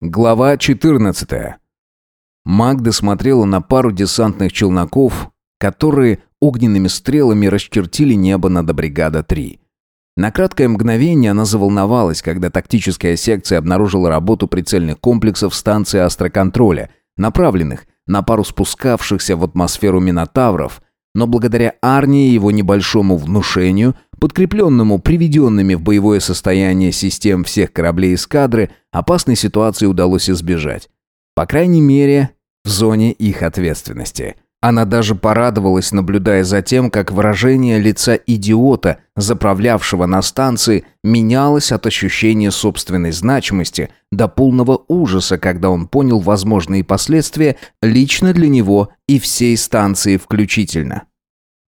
Глава 14. Магда смотрела на пару десантных челноков, которые огненными стрелами расчертили небо над бригада-3. На краткое мгновение она заволновалась, когда тактическая секция обнаружила работу прицельных комплексов станции астроконтроля, направленных на пару спускавшихся в атмосферу минотавров, но благодаря Арне и его небольшому внушению, подкрепленному приведенными в боевое состояние систем всех кораблей эскадры, опасной ситуации удалось избежать. По крайней мере, в зоне их ответственности. Она даже порадовалась, наблюдая за тем, как выражение лица идиота, заправлявшего на станции, менялось от ощущения собственной значимости до полного ужаса, когда он понял возможные последствия лично для него и всей станции включительно.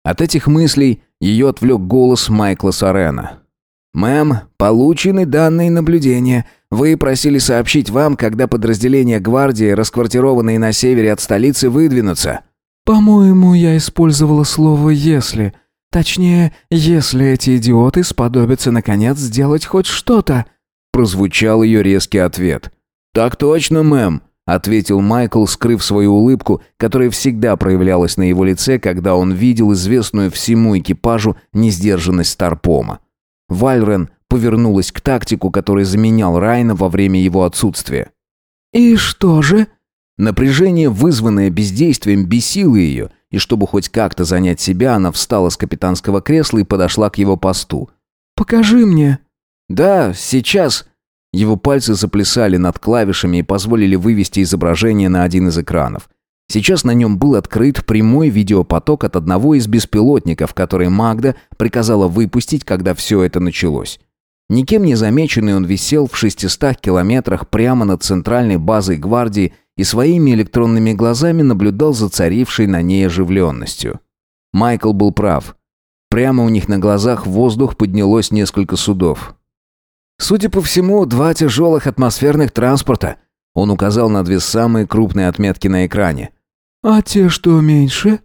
От этих мыслей ее отвлек голос Майкла Сорена. «Мэм, получены данные наблюдения. Вы просили сообщить вам, когда подразделения гвардии, расквартированные на севере от столицы, выдвинутся». «По-моему, я использовала слово «если». Точнее, если эти идиоты сподобятся наконец сделать хоть что-то», прозвучал ее резкий ответ. «Так точно, мэм», — ответил Майкл, скрыв свою улыбку, которая всегда проявлялась на его лице, когда он видел известную всему экипажу несдержанность Старпома. Вальрен повернулась к тактику, который заменял Райна во время его отсутствия. «И что же?» Напряжение, вызванное бездействием, бесило ее, и чтобы хоть как-то занять себя, она встала с капитанского кресла и подошла к его посту. «Покажи мне». «Да, сейчас». Его пальцы заплясали над клавишами и позволили вывести изображение на один из экранов. Сейчас на нем был открыт прямой видеопоток от одного из беспилотников, который Магда приказала выпустить, когда все это началось. Никем не замеченный он висел в 600 километрах прямо над центральной базой гвардии и своими электронными глазами наблюдал за царившей на ней оживленностью. Майкл был прав. Прямо у них на глазах в воздух поднялось несколько судов. Судя по всему, два тяжелых атмосферных транспорта. Он указал на две самые крупные отметки на экране. «А те, что меньше?»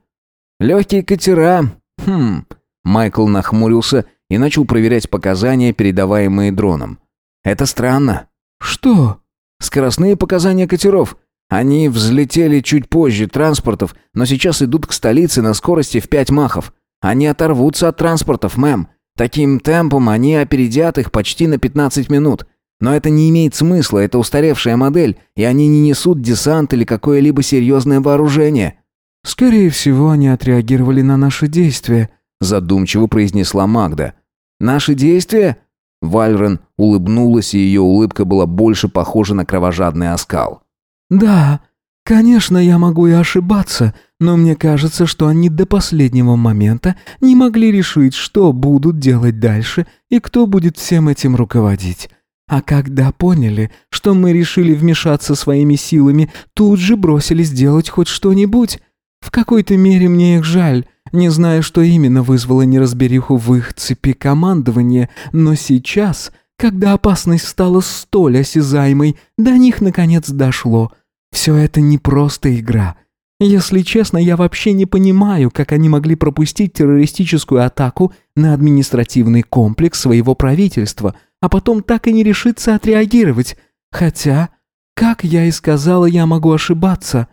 «Легкие катера. Хм...» Майкл нахмурился и начал проверять показания, передаваемые дроном. «Это странно». «Что?» «Скоростные показания катеров. Они взлетели чуть позже транспортов, но сейчас идут к столице на скорости в пять махов. Они оторвутся от транспортов, мэм. Таким темпом они опередят их почти на 15 минут. Но это не имеет смысла, это устаревшая модель, и они не несут десант или какое-либо серьезное вооружение». «Скорее всего, они отреагировали на наши действия», задумчиво произнесла Магда. «Наши действия?» Вальрен улыбнулась, и ее улыбка была больше похожа на кровожадный оскал. «Да, конечно, я могу и ошибаться, но мне кажется, что они до последнего момента не могли решить, что будут делать дальше и кто будет всем этим руководить. А когда поняли, что мы решили вмешаться своими силами, тут же бросились делать хоть что-нибудь. В какой-то мере мне их жаль, не знаю, что именно вызвало неразбериху в их цепи командования, но сейчас, когда опасность стала столь осязаемой, до них наконец дошло. Все это не просто игра. Если честно, я вообще не понимаю, как они могли пропустить террористическую атаку на административный комплекс своего правительства, а потом так и не решиться отреагировать. Хотя, как я и сказала, я могу ошибаться.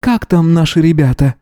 Как там наши ребята?»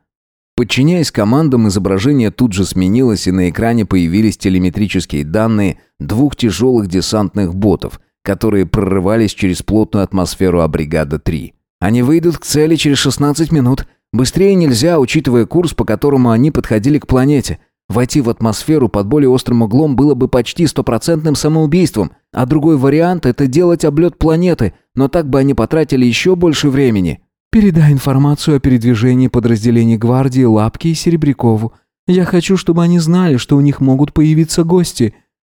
Подчиняясь командам, изображение тут же сменилось, и на экране появились телеметрические данные двух тяжелых десантных ботов, которые прорывались через плотную атмосферу Абригада-3. Они выйдут к цели через 16 минут. Быстрее нельзя, учитывая курс, по которому они подходили к планете. Войти в атмосферу под более острым углом было бы почти стопроцентным самоубийством, а другой вариант – это делать облет планеты, но так бы они потратили еще больше времени. «Передай информацию о передвижении подразделений гвардии Лапки и Серебрякову. Я хочу, чтобы они знали, что у них могут появиться гости.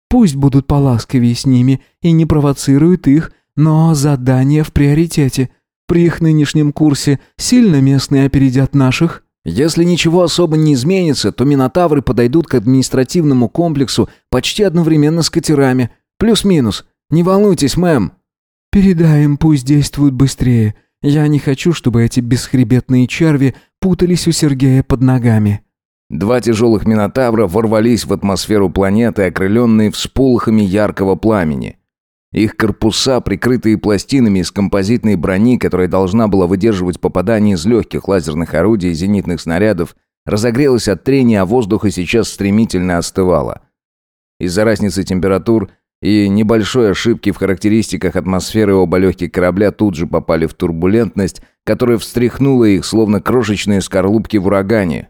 Пусть будут поласковее с ними и не провоцируют их, но задание в приоритете. При их нынешнем курсе сильно местные опередят наших». Если ничего особо не изменится, то минотавры подойдут к административному комплексу почти одновременно с катерами. Плюс-минус. Не волнуйтесь, мэм. Передаем, пусть действуют быстрее. Я не хочу, чтобы эти бесхребетные черви путались у Сергея под ногами. Два тяжелых минотавра ворвались в атмосферу планеты, окрыленные всполохами яркого пламени. Их корпуса, прикрытые пластинами из композитной брони, которая должна была выдерживать попадание из легких лазерных орудий и зенитных снарядов, разогрелась от трения, а воздух и сейчас стремительно остывала. Из-за разницы температур и небольшой ошибки в характеристиках атмосферы оба легких корабля тут же попали в турбулентность, которая встряхнула их, словно крошечные скорлупки в урагане.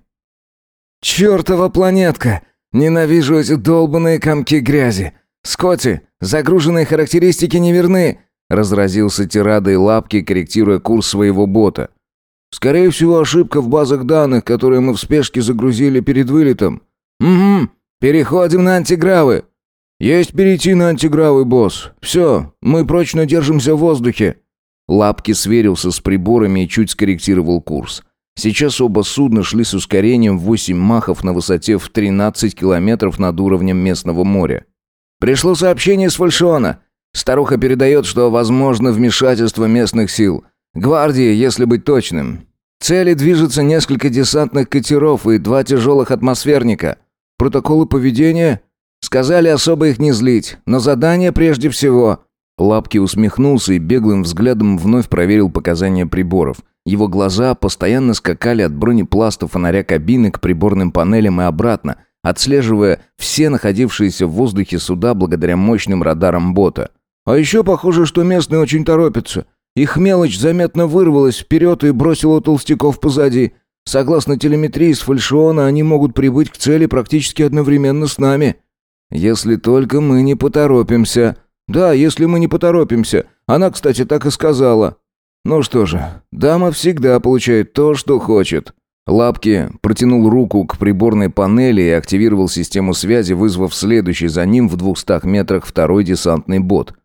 «Чёртова планетка! Ненавижу эти долбанные комки грязи! Скотти, загруженные характеристики не верны!» Разразился тирадой лапки, корректируя курс своего бота. «Скорее всего, ошибка в базах данных, которые мы в спешке загрузили перед вылетом». «Угу, переходим на антигравы!» «Есть перейти на антигравы, босс. Все, мы прочно держимся в воздухе». Лапки сверился с приборами и чуть скорректировал курс. Сейчас оба судна шли с ускорением в 8 махов на высоте в 13 километров над уровнем местного моря. «Пришло сообщение с фальшона. Старуха передает, что возможно вмешательство местных сил. Гвардии, если быть точным. Цели движется несколько десантных катеров и два тяжелых атмосферника. Протоколы поведения? Сказали особо их не злить, но задание прежде всего. Лапки усмехнулся и беглым взглядом вновь проверил показания приборов. Его глаза постоянно скакали от бронепласта фонаря кабины к приборным панелям и обратно, отслеживая все находившиеся в воздухе суда благодаря мощным радарам бота. «А еще похоже, что местные очень торопятся. Их мелочь заметно вырвалась вперед и бросила толстяков позади. Согласно телеметрии с фальшиона, они могут прибыть к цели практически одновременно с нами». «Если только мы не поторопимся», «Да, если мы не поторопимся. Она, кстати, так и сказала». «Ну что же, дама всегда получает то, что хочет». Лапки протянул руку к приборной панели и активировал систему связи, вызвав следующий за ним в двухстах метрах второй десантный бот.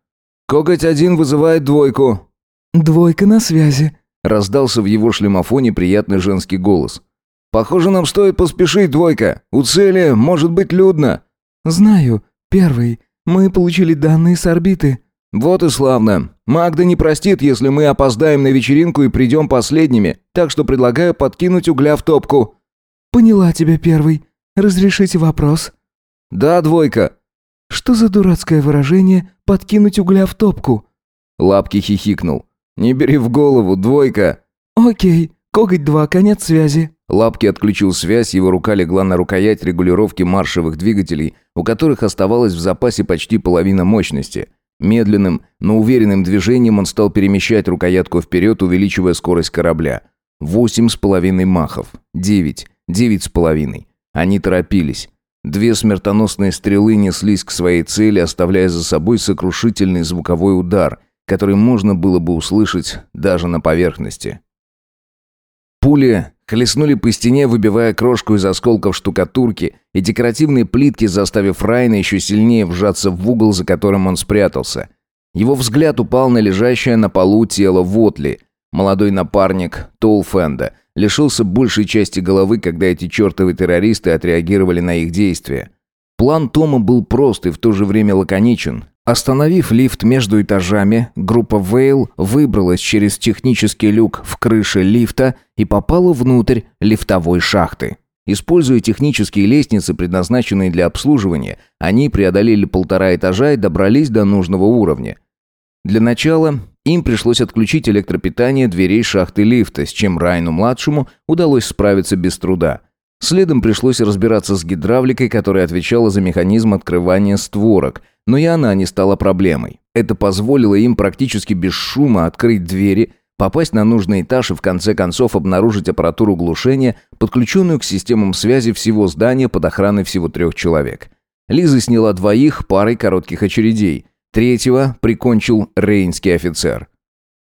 «Коготь-один вызывает двойку». «Двойка на связи», — раздался в его шлемофоне приятный женский голос. «Похоже, нам стоит поспешить, двойка. У цели может быть людно». «Знаю. Первый. Мы получили данные с орбиты». «Вот и славно. Магда не простит, если мы опоздаем на вечеринку и придем последними, так что предлагаю подкинуть угля в топку». «Поняла тебя, первый. Разрешите вопрос?» «Да, двойка». «Что за дурацкое выражение «подкинуть угля в топку»?» Лапки хихикнул. «Не бери в голову, двойка». «Окей. Коготь два, конец связи». Лапки отключил связь, его рука легла на рукоять регулировки маршевых двигателей, у которых оставалась в запасе почти половина мощности. Медленным, но уверенным движением он стал перемещать рукоятку вперед, увеличивая скорость корабля. Восемь с половиной махов. Девять. Девять с половиной. Они торопились. Две смертоносные стрелы неслись к своей цели, оставляя за собой сокрушительный звуковой удар, который можно было бы услышать даже на поверхности. Пули хлестнули по стене, выбивая крошку из осколков штукатурки и декоративные плитки, заставив Райна еще сильнее вжаться в угол, за которым он спрятался. Его взгляд упал на лежащее на полу тело Вотли. Молодой напарник Толфенда лишился большей части головы, когда эти чертовы террористы отреагировали на их действия. План Тома был прост и в то же время лаконичен. Остановив лифт между этажами, группа Вейл выбралась через технический люк в крыше лифта и попала внутрь лифтовой шахты. Используя технические лестницы, предназначенные для обслуживания, они преодолели полтора этажа и добрались до нужного уровня. Для начала им пришлось отключить электропитание дверей шахты лифта, с чем Райну-младшему удалось справиться без труда. Следом пришлось разбираться с гидравликой, которая отвечала за механизм открывания створок, но и она не стала проблемой. Это позволило им практически без шума открыть двери, попасть на нужный этаж и в конце концов обнаружить аппаратуру глушения, подключенную к системам связи всего здания под охраной всего трех человек. Лиза сняла двоих парой коротких очередей. Третьего прикончил рейнский офицер.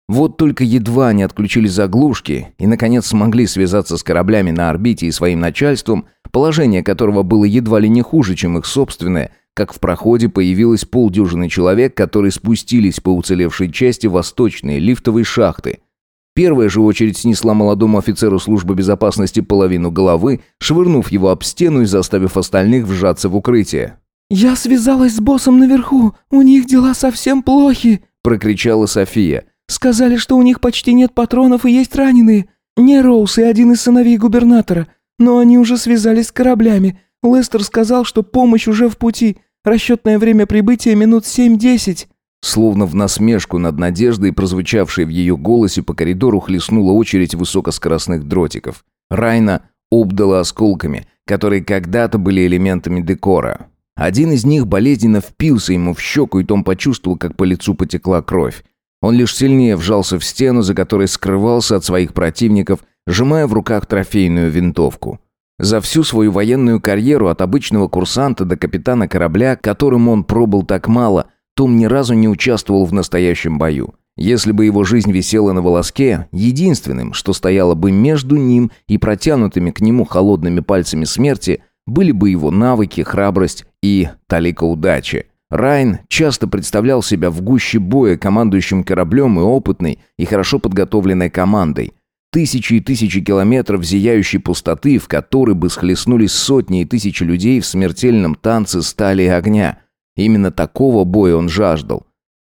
Вот только едва они отключили заглушки и, наконец, смогли связаться с кораблями на орбите и своим начальством, положение которого было едва ли не хуже, чем их собственное, как в проходе появилось полдюжины человек, которые спустились по уцелевшей части восточной лифтовой шахты. Первая же очередь снесла молодому офицеру службы безопасности половину головы, швырнув его об стену и заставив остальных вжаться в укрытие. «Я связалась с боссом наверху, у них дела совсем плохи», – прокричала София. «Сказали, что у них почти нет патронов и есть раненые. Не Роуз и один из сыновей губернатора, но они уже связались с кораблями. Лестер сказал, что помощь уже в пути. Расчетное время прибытия минут семь-десять». Словно в насмешку над надеждой, прозвучавшей в ее голосе, по коридору хлестнула очередь высокоскоростных дротиков. Райна обдала осколками, которые когда-то были элементами декора. Один из них болезненно впился ему в щеку, и Том почувствовал, как по лицу потекла кровь. Он лишь сильнее вжался в стену, за которой скрывался от своих противников, сжимая в руках трофейную винтовку. За всю свою военную карьеру от обычного курсанта до капитана корабля, которым он пробыл так мало, том ни разу не участвовал в настоящем бою. Если бы его жизнь висела на волоске, единственным, что стояло бы между ним и протянутыми к нему холодными пальцами смерти, были бы его навыки, храбрость и талика удачи. Райн часто представлял себя в гуще боя командующим кораблем и опытной и хорошо подготовленной командой. Тысячи и тысячи километров зияющей пустоты, в которой бы схлестнулись сотни и тысячи людей в смертельном танце стали и огня. Именно такого боя он жаждал.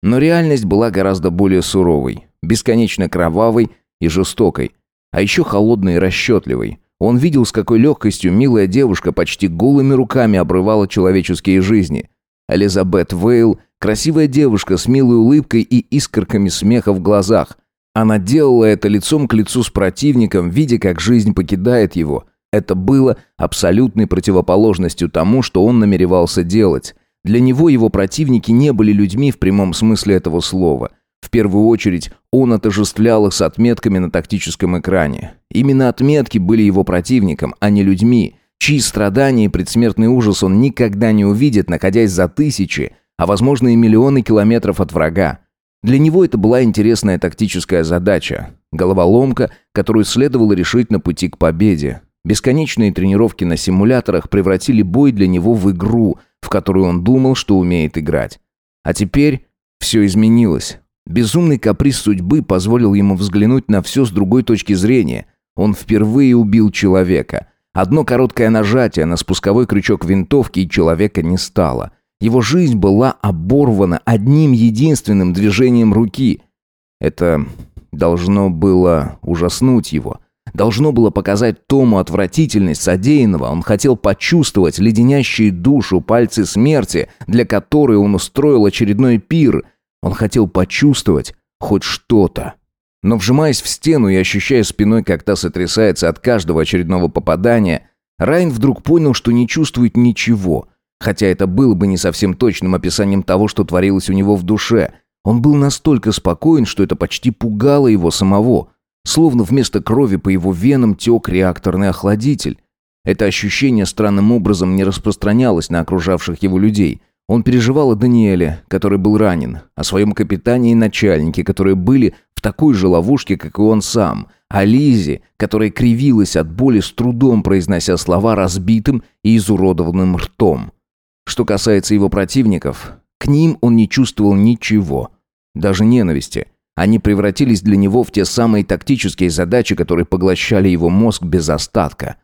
Но реальность была гораздо более суровой, бесконечно кровавой и жестокой, а еще холодной и расчетливой. Он видел, с какой легкостью милая девушка почти голыми руками обрывала человеческие жизни. Элизабет Вейл, красивая девушка с милой улыбкой и искорками смеха в глазах, она делала это лицом к лицу с противником, видя, как жизнь покидает его. Это было абсолютной противоположностью тому, что он намеревался делать. Для него его противники не были людьми в прямом смысле этого слова. В первую очередь, он отождествлял их с отметками на тактическом экране. Именно отметки были его противником, а не людьми, чьи страдания и предсмертный ужас он никогда не увидит, находясь за тысячи, а возможно и миллионы километров от врага. Для него это была интересная тактическая задача. Головоломка, которую следовало решить на пути к победе. Бесконечные тренировки на симуляторах превратили бой для него в игру, которую он думал, что умеет играть. А теперь все изменилось. Безумный каприз судьбы позволил ему взглянуть на все с другой точки зрения. Он впервые убил человека. Одно короткое нажатие на спусковой крючок винтовки, и человека не стало – его жизнь была оборвана одним единственным движением руки. Это должно было ужаснуть его. Должно было показать Тому отвратительность содеянного. Он хотел почувствовать леденящие душу пальцы смерти, для которой он устроил очередной пир. Он хотел почувствовать хоть что-то. Но вжимаясь в стену и ощущая спиной, как та сотрясается от каждого очередного попадания, Райн вдруг понял, что не чувствует ничего – Хотя это было бы не совсем точным описанием того, что творилось у него в душе. Он был настолько спокоен, что это почти пугало его самого. Словно вместо крови по его венам тек реакторный охладитель. Это ощущение странным образом не распространялось на окружавших его людей. Он переживал о Даниэле, который был ранен, о своем капитане и начальнике, которые были в такой же ловушке, как и он сам, о Лизе, которая кривилась от боли с трудом, произнося слова разбитым и изуродованным ртом. Что касается его противников, к ним он не чувствовал ничего, даже ненависти. Они превратились для него в те самые тактические задачи, которые поглощали его мозг без остатка.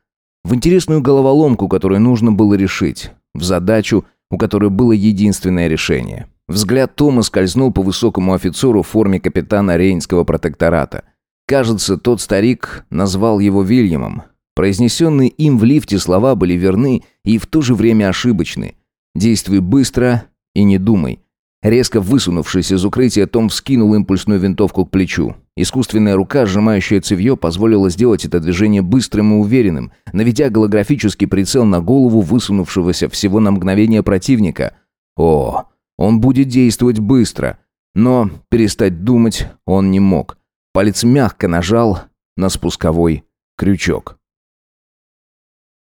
В интересную головоломку, которую нужно было решить. В задачу, у которой было единственное решение. Взгляд Тома скользнул по высокому офицеру в форме капитана Рейнского протектората. Кажется, тот старик назвал его Вильямом. Произнесенные им в лифте слова были верны и в то же время ошибочны. Действуй быстро и не думай. Резко высунувшись из укрытия, Том вскинул импульсную винтовку к плечу. Искусственная рука, сжимающая цевьё, позволила сделать это движение быстрым и уверенным, наведя голографический прицел на голову высунувшегося всего на мгновение противника. О, он будет действовать быстро. Но перестать думать он не мог. Палец мягко нажал на спусковой крючок.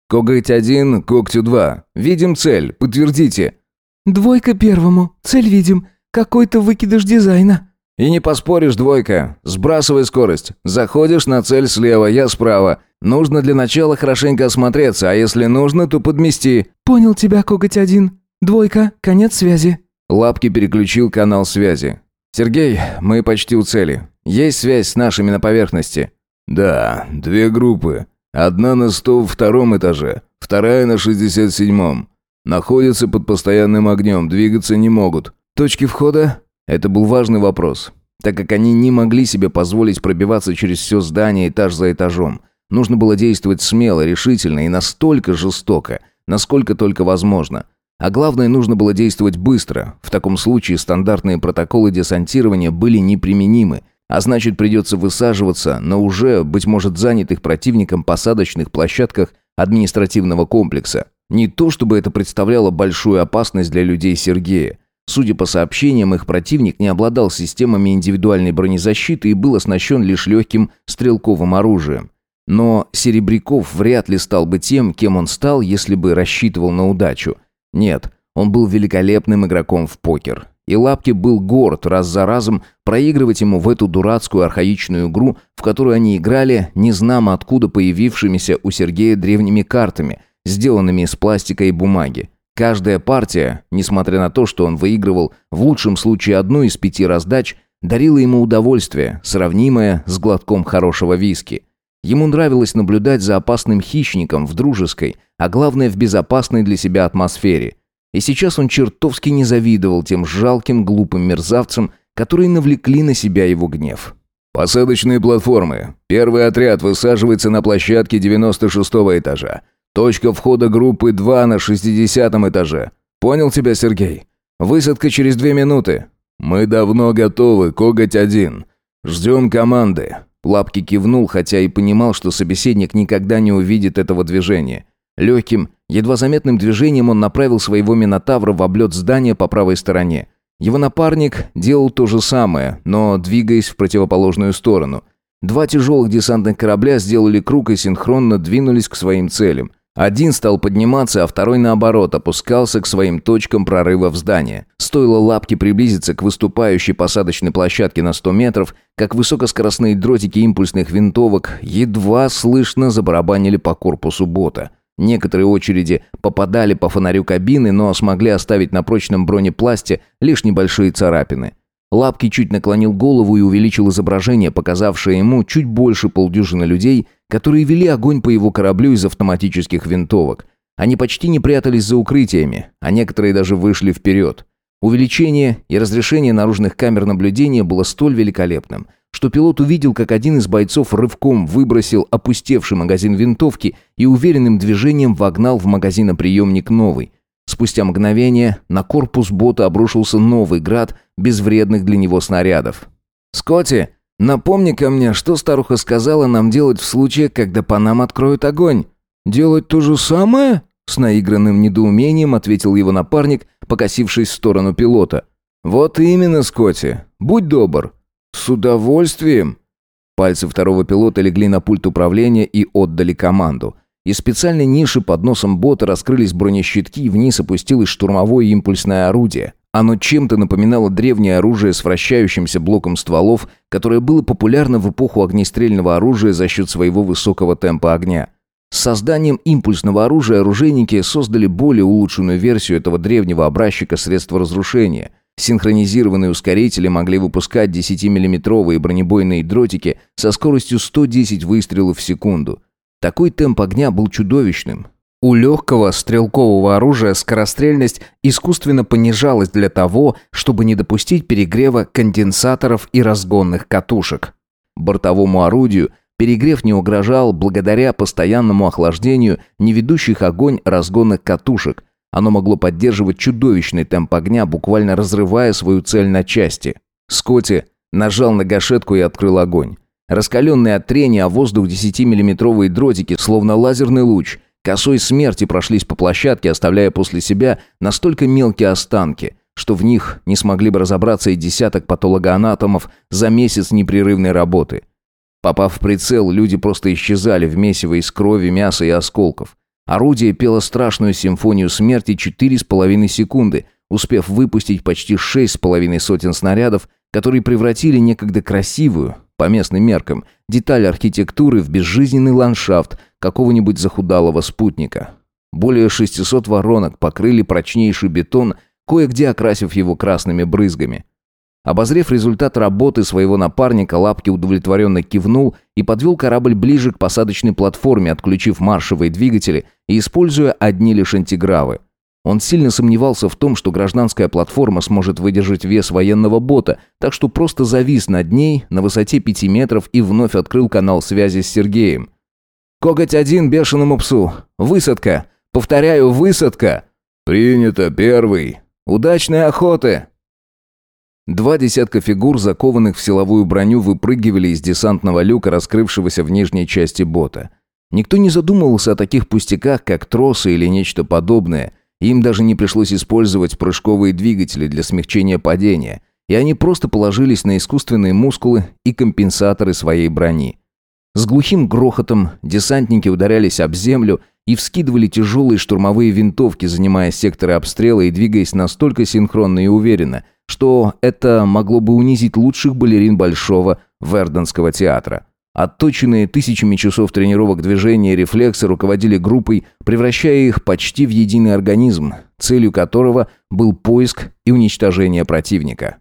«Коготь-1, когтю-2. Видим цель, подтвердите». «Двойка первому. Цель видим. Какой-то выкидыш дизайна». «И не поспоришь, двойка. Сбрасывай скорость. Заходишь на цель слева, я справа. Нужно для начала хорошенько осмотреться, а если нужно, то подмести». «Понял тебя, коготь-1. Двойка, конец связи». Лапки переключил канал связи. «Сергей, мы почти у цели. Есть связь с нашими на поверхности?» «Да, две группы. Одна на 102 этаже, вторая на 67-м. Находятся под постоянным огнем, двигаться не могут. Точки входа? Это был важный вопрос, так как они не могли себе позволить пробиваться через все здание этаж за этажом. Нужно было действовать смело, решительно и настолько жестоко, насколько только возможно. А главное, нужно было действовать быстро. В таком случае стандартные протоколы десантирования были неприменимы, а значит придется высаживаться на уже, быть может, занятых противником посадочных площадках административного комплекса. Не то чтобы это представляло большую опасность для людей Сергея. Судя по сообщениям, их противник не обладал системами индивидуальной бронезащиты и был оснащен лишь легким стрелковым оружием. Но Серебряков вряд ли стал бы тем, кем он стал, если бы рассчитывал на удачу. Нет, он был великолепным игроком в покер. И Лапки был горд раз за разом проигрывать ему в эту дурацкую архаичную игру, в которую они играли, не незнамо откуда появившимися у Сергея древними картами, сделанными из пластика и бумаги. Каждая партия, несмотря на то, что он выигрывал в лучшем случае одну из пяти раздач, дарила ему удовольствие, сравнимое с глотком хорошего виски. Ему нравилось наблюдать за опасным хищником в дружеской, а главное в безопасной для себя атмосфере. И сейчас он чертовски не завидовал тем жалким глупым мерзавцам, которые навлекли на себя его гнев. «Посадочные платформы. Первый отряд высаживается на площадке 96-го этажа. Точка входа группы 2 на 60 этаже. Понял тебя, Сергей? Высадка через две минуты. Мы давно готовы, коготь один. Ждем команды. Лапки кивнул, хотя и понимал, что собеседник никогда не увидит этого движения. Легким, едва заметным движением он направил своего Минотавра в облет здания по правой стороне. Его напарник делал то же самое, но двигаясь в противоположную сторону. Два тяжелых десантных корабля сделали круг и синхронно двинулись к своим целям – один стал подниматься, а второй, наоборот, опускался к своим точкам прорыва в здание. Стоило лапке приблизиться к выступающей посадочной площадке на 100 метров, как высокоскоростные дротики импульсных винтовок едва слышно забарабанили по корпусу бота. Некоторые очереди попадали по фонарю кабины, но смогли оставить на прочном бронепласте лишь небольшие царапины. Лапки чуть наклонил голову и увеличил изображение, показавшее ему чуть больше полдюжины людей, которые вели огонь по его кораблю из автоматических винтовок. Они почти не прятались за укрытиями, а некоторые даже вышли вперед. Увеличение и разрешение наружных камер наблюдения было столь великолепным, что пилот увидел, как один из бойцов рывком выбросил опустевший магазин винтовки и уверенным движением вогнал в магазиноприемник новый. Спустя мгновение на корпус бота обрушился новый град безвредных для него снарядов. «Скотти, напомни-ка мне, что старуха сказала нам делать в случае, когда по нам откроют огонь?» «Делать то же самое?» С наигранным недоумением ответил его напарник, покосившись в сторону пилота. «Вот именно, Скотти. Будь добр». «С удовольствием». Пальцы второго пилота легли на пульт управления и отдали команду. Из специальной ниши под носом бота раскрылись бронещитки и вниз опустилось штурмовое импульсное орудие. Оно чем-то напоминало древнее оружие с вращающимся блоком стволов, которое было популярно в эпоху огнестрельного оружия за счет своего высокого темпа огня. С созданием импульсного оружия оружейники создали более улучшенную версию этого древнего образчика средства разрушения. Синхронизированные ускорители могли выпускать 10-миллиметровые бронебойные дротики со скоростью 110 выстрелов в секунду. Такой темп огня был чудовищным, у легкого стрелкового оружия скорострельность искусственно понижалась для того, чтобы не допустить перегрева конденсаторов и разгонных катушек. Бортовому орудию перегрев не угрожал благодаря постоянному охлаждению не ведущих огонь разгонных катушек. Оно могло поддерживать чудовищный темп огня, буквально разрывая свою цель на части. Скотти нажал на гашетку и открыл огонь. Раскаленные от трения о воздух 10-миллиметровые дротики, словно лазерный луч, Косой смерти прошлись по площадке, оставляя после себя настолько мелкие останки, что в них не смогли бы разобраться и десяток патологоанатомов за месяц непрерывной работы. Попав в прицел, люди просто исчезали в месиво из крови, мяса и осколков. Орудие пело страшную симфонию смерти четыре с половиной секунды, успев выпустить почти шесть с половиной сотен снарядов, которые превратили некогда красивую, по местным меркам, деталь архитектуры в безжизненный ландшафт какого-нибудь захудалого спутника. Более 600 воронок покрыли прочнейший бетон, кое-где окрасив его красными брызгами. Обозрев результат работы своего напарника, Лапки удовлетворенно кивнул и подвел корабль ближе к посадочной платформе, отключив маршевые двигатели и используя одни лишь антигравы. Он сильно сомневался в том, что гражданская платформа сможет выдержать вес военного бота, так что просто завис над ней на высоте пяти метров и вновь открыл канал связи с Сергеем. «Коготь один бешеному псу! Высадка! Повторяю, высадка!» «Принято, первый». «Удачной охоты!» Два десятка фигур, закованных в силовую броню, выпрыгивали из десантного люка, раскрывшегося в нижней части бота. Никто не задумывался о таких пустяках, как тросы или нечто подобное. Им даже не пришлось использовать прыжковые двигатели для смягчения падения, и они просто положились на искусственные мускулы и компенсаторы своей брони. С глухим грохотом десантники ударялись об землю и вскидывали тяжелые штурмовые винтовки, занимая секторы обстрела и двигаясь настолько синхронно и уверенно, что это могло бы унизить лучших балерин Большого Верденского театра. Отточенные тысячами часов тренировок движения и рефлексы руководили группой, превращая их почти в единый организм, целью которого был поиск и уничтожение противника.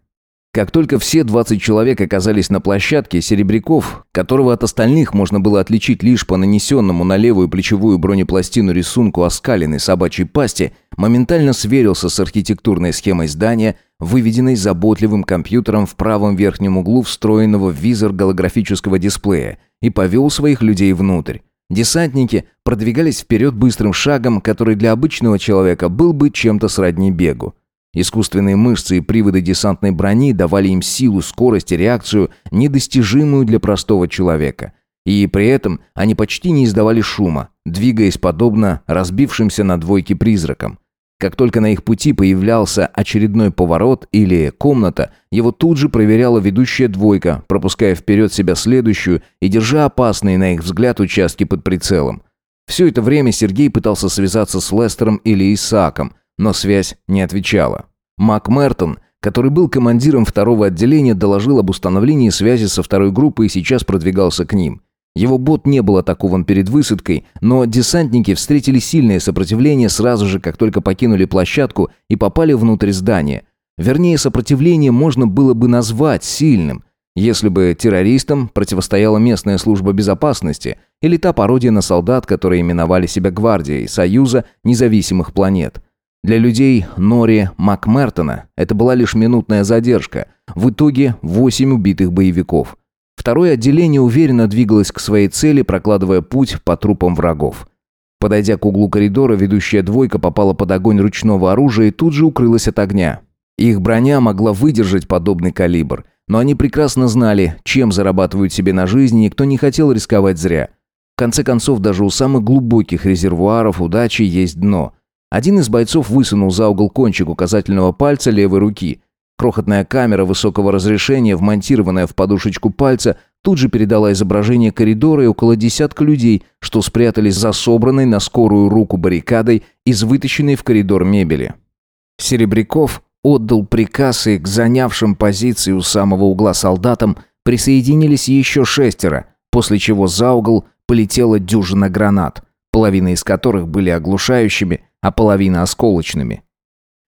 Как только все 20 человек оказались на площадке, Серебряков, которого от остальных можно было отличить лишь по нанесенному на левую плечевую бронепластину рисунку оскаленной собачьей пасти, моментально сверился с архитектурной схемой здания, выведенной заботливым компьютером в правом верхнем углу встроенного в визор голографического дисплея, и повел своих людей внутрь. Десантники продвигались вперед быстрым шагом, который для обычного человека был бы чем-то сродни бегу. Искусственные мышцы и приводы десантной брони давали им силу, скорость и реакцию, недостижимую для простого человека. И при этом они почти не издавали шума, двигаясь подобно разбившимся на двойки призракам. Как только на их пути появлялся очередной поворот или комната, его тут же проверяла ведущая двойка, пропуская вперед себя следующую и держа опасные, на их взгляд, участки под прицелом. Все это время Сергей пытался связаться с Лестером или Исааком, но связь не отвечала. Мак Мертон, который был командиром второго отделения, доложил об установлении связи со второй группой и сейчас продвигался к ним. Его бот не был атакован перед высадкой, но десантники встретили сильное сопротивление сразу же, как только покинули площадку и попали внутрь здания. Вернее, сопротивление можно было бы назвать сильным, если бы террористам противостояла местная служба безопасности или та пародия на солдат, которые именовали себя гвардией Союза независимых планет – для людей Нори Макмертона это была лишь минутная задержка. В итоге восемь убитых боевиков. Второе отделение уверенно двигалось к своей цели, прокладывая путь по трупам врагов. Подойдя к углу коридора, ведущая двойка попала под огонь ручного оружия и тут же укрылась от огня. Их броня могла выдержать подобный калибр, но они прекрасно знали, чем зарабатывают себе на жизнь, и никто не хотел рисковать зря. В конце концов, даже у самых глубоких резервуаров удачи есть дно – один из бойцов высунул за угол кончик указательного пальца левой руки. Крохотная камера высокого разрешения, вмонтированная в подушечку пальца, тут же передала изображение коридора и около десятка людей, что спрятались за собранной на скорую руку баррикадой из вытащенной в коридор мебели. Серебряков отдал приказ, и к занявшим позиции у самого угла солдатам присоединились еще шестеро, после чего за угол полетела дюжина гранат, половина из которых были оглушающими, а половина осколочными.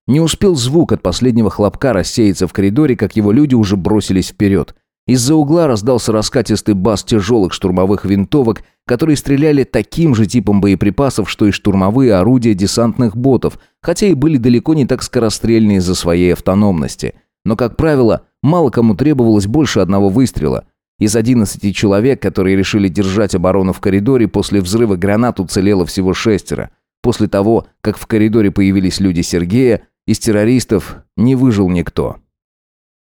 Не успел звук от последнего хлопка рассеяться в коридоре, как его люди уже бросились вперед. Из-за угла раздался раскатистый бас тяжелых штурмовых винтовок, которые стреляли таким же типом боеприпасов, что и штурмовые орудия десантных ботов, хотя и были далеко не так скорострельные из-за своей автономности. Но, как правило, мало кому требовалось больше одного выстрела. Из 11 человек, которые решили держать оборону в коридоре, после взрыва гранат уцелело всего шестеро – После того, как в коридоре появились люди Сергея, из террористов не выжил никто.